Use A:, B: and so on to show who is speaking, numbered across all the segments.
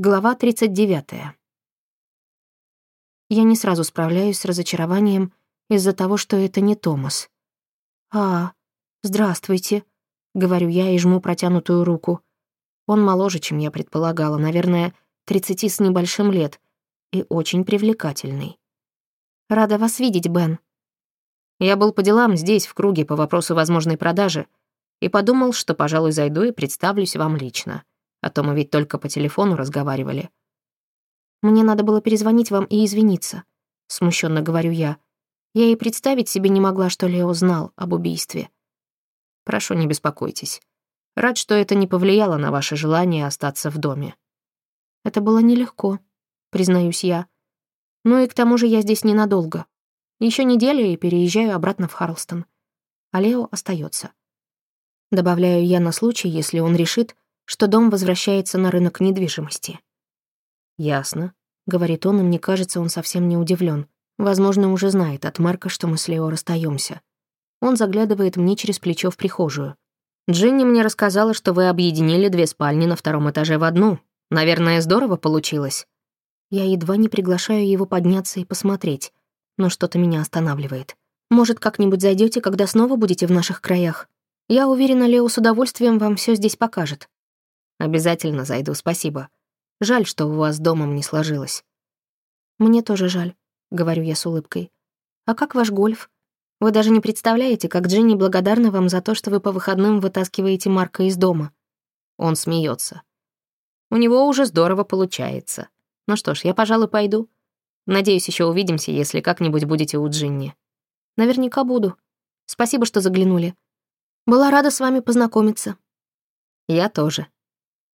A: Глава 39. Я не сразу справляюсь с разочарованием из-за того, что это не Томас. «А, здравствуйте», — говорю я и жму протянутую руку. Он моложе, чем я предполагала, наверное, тридцати с небольшим лет, и очень привлекательный. «Рада вас видеть, Бен». Я был по делам здесь, в круге, по вопросу возможной продажи, и подумал, что, пожалуй, зайду и представлюсь вам лично. А то мы ведь только по телефону разговаривали. Мне надо было перезвонить вам и извиниться. Смущенно говорю я. Я и представить себе не могла, что Лео знал об убийстве. Прошу, не беспокойтесь. Рад, что это не повлияло на ваше желание остаться в доме. Это было нелегко, признаюсь я. Ну и к тому же я здесь ненадолго. Еще неделя и переезжаю обратно в Харлстон. А Лео остается. Добавляю я на случай, если он решит, что дом возвращается на рынок недвижимости. «Ясно», — говорит он, и мне кажется, он совсем не удивлен. Возможно, уже знает от Марка, что мы с Лео расстаемся. Он заглядывает мне через плечо в прихожую. «Джинни мне рассказала, что вы объединили две спальни на втором этаже в одну. Наверное, здорово получилось». Я едва не приглашаю его подняться и посмотреть, но что-то меня останавливает. «Может, как-нибудь зайдете, когда снова будете в наших краях? Я уверена, Лео с удовольствием вам все здесь покажет». Обязательно зайду, спасибо. Жаль, что у вас домом не сложилось. Мне тоже жаль, говорю я с улыбкой. А как ваш гольф? Вы даже не представляете, как Джинни благодарна вам за то, что вы по выходным вытаскиваете Марка из дома. Он смеется. У него уже здорово получается. Ну что ж, я, пожалуй, пойду. Надеюсь, еще увидимся, если как-нибудь будете у Джинни. Наверняка буду. Спасибо, что заглянули. Была рада с вами познакомиться. Я тоже.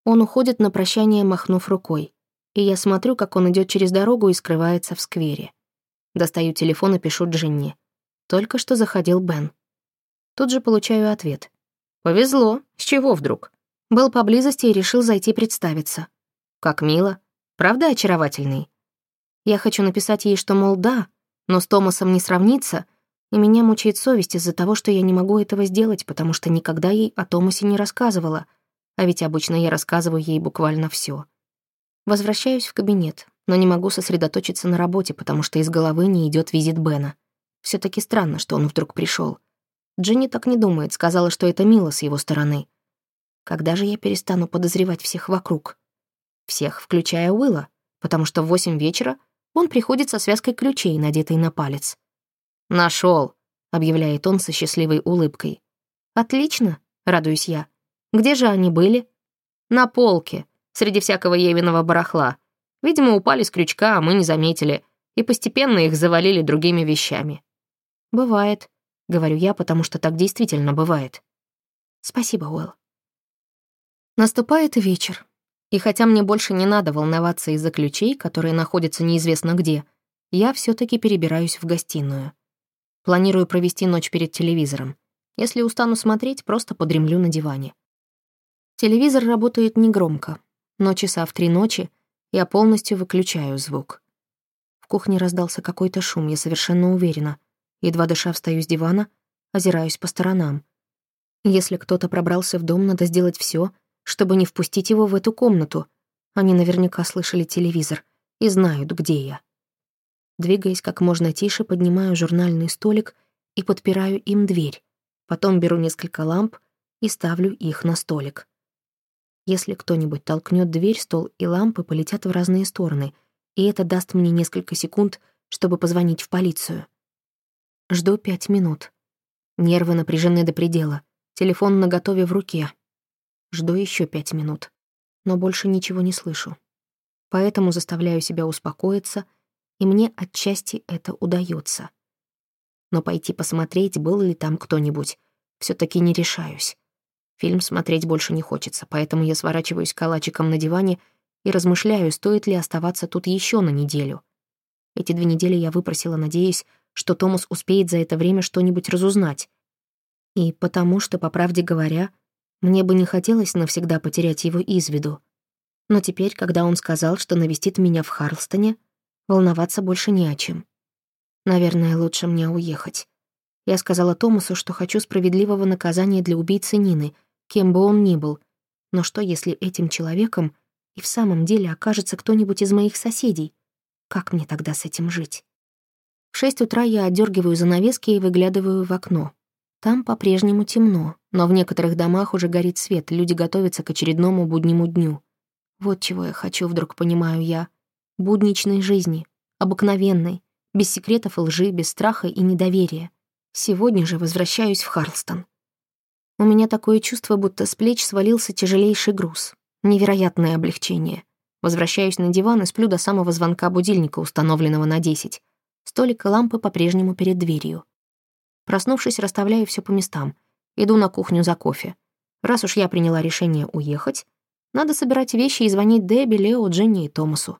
A: Он уходит на прощание, махнув рукой. И я смотрю, как он идет через дорогу и скрывается в сквере. Достаю телефон и пишу Джинни. Только что заходил Бен. Тут же получаю ответ. «Повезло. С чего вдруг?» Был поблизости и решил зайти представиться. «Как мило. Правда очаровательный?» Я хочу написать ей, что, мол, да, но с Томасом не сравнится, и меня мучает совесть из-за того, что я не могу этого сделать, потому что никогда ей о Томасе не рассказывала — а ведь обычно я рассказываю ей буквально все. Возвращаюсь в кабинет, но не могу сосредоточиться на работе, потому что из головы не идет визит Бена. все таки странно, что он вдруг пришел. Дженни так не думает, сказала, что это мило с его стороны. Когда же я перестану подозревать всех вокруг? Всех, включая Уилла, потому что в восемь вечера он приходит со связкой ключей, надетой на палец. Нашел, объявляет он со счастливой улыбкой. «Отлично», — радуюсь я. Где же они были? На полке, среди всякого Евиного барахла. Видимо, упали с крючка, а мы не заметили, и постепенно их завалили другими вещами. «Бывает», — говорю я, потому что так действительно бывает. «Спасибо, Уэлл». Наступает вечер, и хотя мне больше не надо волноваться из-за ключей, которые находятся неизвестно где, я все таки перебираюсь в гостиную. Планирую провести ночь перед телевизором. Если устану смотреть, просто подремлю на диване. Телевизор работает негромко, но часа в три ночи я полностью выключаю звук. В кухне раздался какой-то шум, я совершенно уверена. Едва дыша встаю с дивана, озираюсь по сторонам. Если кто-то пробрался в дом, надо сделать все, чтобы не впустить его в эту комнату. Они наверняка слышали телевизор и знают, где я. Двигаясь как можно тише, поднимаю журнальный столик и подпираю им дверь. Потом беру несколько ламп и ставлю их на столик. Если кто-нибудь толкнет дверь, стол и лампы полетят в разные стороны, и это даст мне несколько секунд, чтобы позвонить в полицию. Жду пять минут. Нервы напряжены до предела. Телефон наготове в руке. Жду еще пять минут. Но больше ничего не слышу. Поэтому заставляю себя успокоиться, и мне отчасти это удается. Но пойти посмотреть, был ли там кто-нибудь, все таки не решаюсь. Фильм смотреть больше не хочется, поэтому я сворачиваюсь калачиком на диване и размышляю, стоит ли оставаться тут еще на неделю. Эти две недели я выпросила, надеясь, что Томас успеет за это время что-нибудь разузнать. И потому что, по правде говоря, мне бы не хотелось навсегда потерять его из виду. Но теперь, когда он сказал, что навестит меня в Харлстоне, волноваться больше не о чем. Наверное, лучше мне уехать. Я сказала Томасу, что хочу справедливого наказания для убийцы Нины, кем бы он ни был. Но что, если этим человеком и в самом деле окажется кто-нибудь из моих соседей, как мне тогда с этим жить? В шесть утра я отдергиваю занавески и выглядываю в окно. Там по-прежнему темно, но в некоторых домах уже горит свет, люди готовятся к очередному буднему дню. Вот чего я хочу, вдруг понимаю я. Будничной жизни, обыкновенной, без секретов и лжи, без страха и недоверия. Сегодня же возвращаюсь в Харлстон. У меня такое чувство, будто с плеч свалился тяжелейший груз. Невероятное облегчение. Возвращаюсь на диван и сплю до самого звонка будильника, установленного на 10. Столик и лампы по-прежнему перед дверью. Проснувшись, расставляю все по местам. Иду на кухню за кофе. Раз уж я приняла решение уехать, надо собирать вещи и звонить Дебби, Лео, Дженни и Томасу.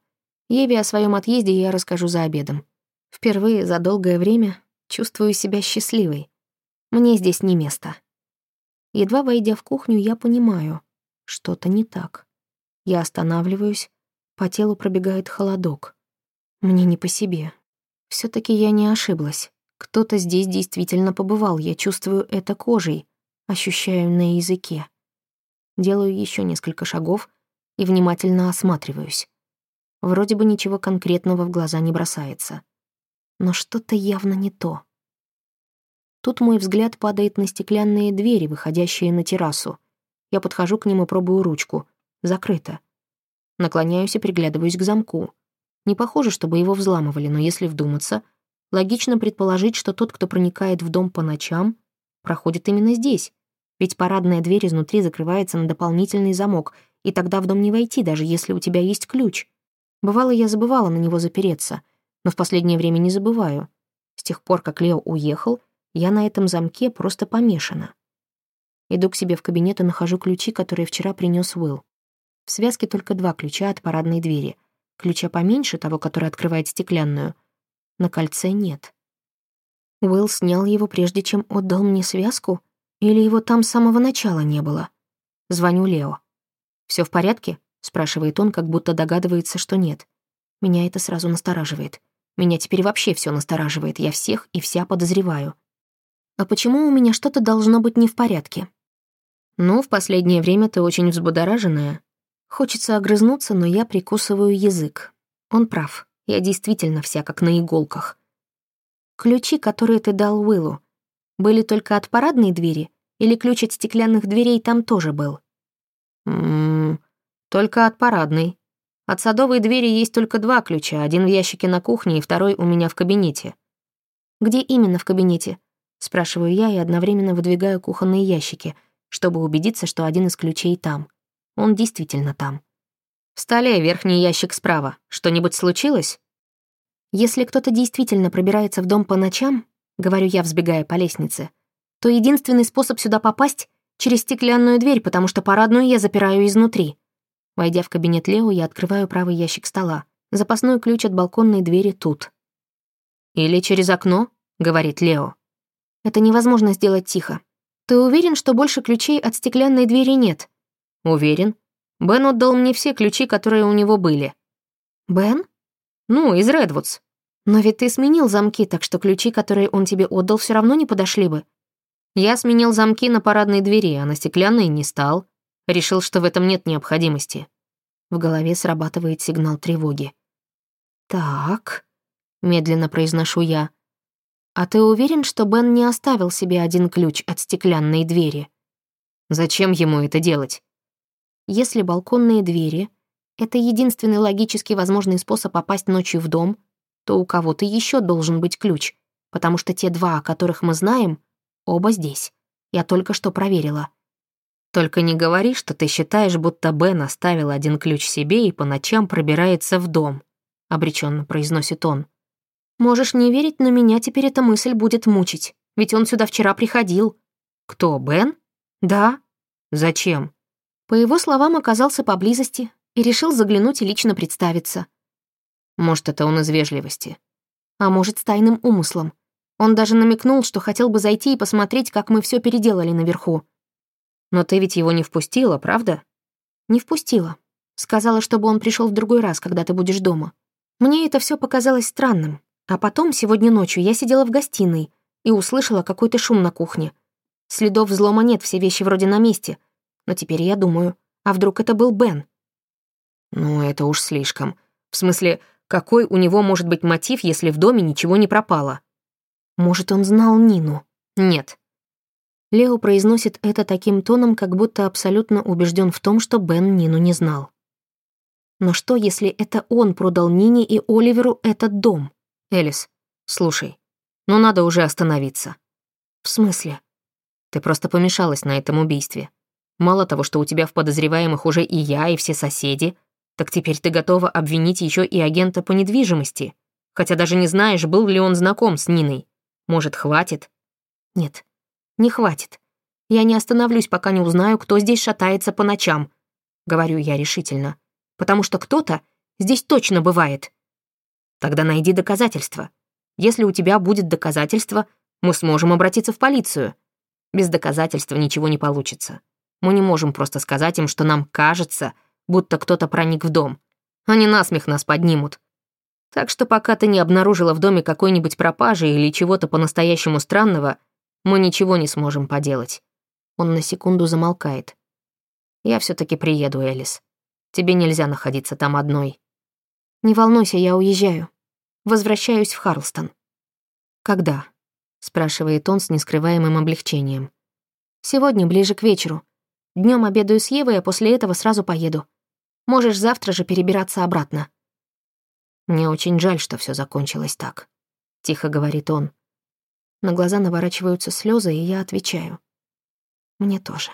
A: Еве о своем отъезде я расскажу за обедом. Впервые за долгое время чувствую себя счастливой. Мне здесь не место. Едва войдя в кухню, я понимаю, что-то не так. Я останавливаюсь, по телу пробегает холодок. Мне не по себе. все таки я не ошиблась. Кто-то здесь действительно побывал, я чувствую это кожей, ощущаю на языке. Делаю еще несколько шагов и внимательно осматриваюсь. Вроде бы ничего конкретного в глаза не бросается. Но что-то явно не то. Тут мой взгляд падает на стеклянные двери, выходящие на террасу. Я подхожу к ним и пробую ручку. Закрыто. Наклоняюсь и приглядываюсь к замку. Не похоже, чтобы его взламывали, но если вдуматься, логично предположить, что тот, кто проникает в дом по ночам, проходит именно здесь. Ведь парадная дверь изнутри закрывается на дополнительный замок, и тогда в дом не войти, даже если у тебя есть ключ. Бывало, я забывала на него запереться, но в последнее время не забываю. С тех пор, как Лео уехал, я на этом замке просто помешана. Иду к себе в кабинет и нахожу ключи, которые вчера принес Уилл. В связке только два ключа от парадной двери. Ключа поменьше, того, который открывает стеклянную. На кольце нет. Уилл снял его, прежде чем отдал мне связку? Или его там с самого начала не было? Звоню Лео. Все в порядке?» — спрашивает он, как будто догадывается, что нет. Меня это сразу настораживает. Меня теперь вообще все настораживает. Я всех и вся подозреваю. А почему у меня что-то должно быть не в порядке? Ну, в последнее время ты очень взбудораженная. Хочется огрызнуться, но я прикусываю язык. Он прав. Я действительно вся как на иголках. Ключи, которые ты дал Уиллу, были только от парадной двери или ключ от стеклянных дверей там тоже был? Ммм, только от парадной. От садовой двери есть только два ключа, один в ящике на кухне и второй у меня в кабинете. Где именно в кабинете? Спрашиваю я и одновременно выдвигаю кухонные ящики, чтобы убедиться, что один из ключей там. Он действительно там. В столе верхний ящик справа. Что-нибудь случилось? Если кто-то действительно пробирается в дом по ночам, говорю я, взбегая по лестнице, то единственный способ сюда попасть — через стеклянную дверь, потому что парадную я запираю изнутри. Войдя в кабинет Лео, я открываю правый ящик стола. Запасной ключ от балконной двери тут. «Или через окно?» — говорит Лео. Это невозможно сделать тихо. Ты уверен, что больше ключей от стеклянной двери нет? Уверен. Бен отдал мне все ключи, которые у него были. Бен? Ну, из Редвудс. Но ведь ты сменил замки, так что ключи, которые он тебе отдал, все равно не подошли бы. Я сменил замки на парадной двери, а на стеклянной не стал. Решил, что в этом нет необходимости. В голове срабатывает сигнал тревоги. «Так», — медленно произношу я, — «А ты уверен, что Бен не оставил себе один ключ от стеклянной двери?» «Зачем ему это делать?» «Если балконные двери — это единственный логически возможный способ попасть ночью в дом, то у кого-то еще должен быть ключ, потому что те два, о которых мы знаем, оба здесь. Я только что проверила». «Только не говори, что ты считаешь, будто Бен оставил один ключ себе и по ночам пробирается в дом», — обреченно произносит он. Можешь не верить, но меня теперь эта мысль будет мучить. Ведь он сюда вчера приходил. Кто, Бен? Да. Зачем? По его словам, оказался поблизости и решил заглянуть и лично представиться. Может, это он из вежливости. А может, с тайным умыслом. Он даже намекнул, что хотел бы зайти и посмотреть, как мы все переделали наверху. Но ты ведь его не впустила, правда? Не впустила. Сказала, чтобы он пришел в другой раз, когда ты будешь дома. Мне это все показалось странным. А потом, сегодня ночью, я сидела в гостиной и услышала какой-то шум на кухне. Следов взлома нет, все вещи вроде на месте. Но теперь я думаю, а вдруг это был Бен? Ну, это уж слишком. В смысле, какой у него может быть мотив, если в доме ничего не пропало? Может, он знал Нину? Нет. Лео произносит это таким тоном, как будто абсолютно убежден в том, что Бен Нину не знал. Но что, если это он продал Нине и Оливеру этот дом? Элис, слушай, ну надо уже остановиться. В смысле? Ты просто помешалась на этом убийстве. Мало того, что у тебя в подозреваемых уже и я, и все соседи, так теперь ты готова обвинить еще и агента по недвижимости, хотя даже не знаешь, был ли он знаком с Ниной. Может, хватит? Нет, не хватит. Я не остановлюсь, пока не узнаю, кто здесь шатается по ночам, говорю я решительно, потому что кто-то здесь точно бывает. Тогда найди доказательства. Если у тебя будет доказательство, мы сможем обратиться в полицию. Без доказательства ничего не получится. Мы не можем просто сказать им, что нам кажется, будто кто-то проник в дом. Они насмех нас поднимут. Так что пока ты не обнаружила в доме какой-нибудь пропажи или чего-то по-настоящему странного, мы ничего не сможем поделать. Он на секунду замолкает. Я все таки приеду, Элис. Тебе нельзя находиться там одной. Не волнуйся, я уезжаю. Возвращаюсь в Харлстон. Когда? спрашивает он с нескрываемым облегчением. Сегодня, ближе к вечеру. Днем обедаю с Евой, а после этого сразу поеду. Можешь завтра же перебираться обратно. Мне очень жаль, что все закончилось так. Тихо говорит он. На глаза наворачиваются слезы, и я отвечаю. Мне тоже.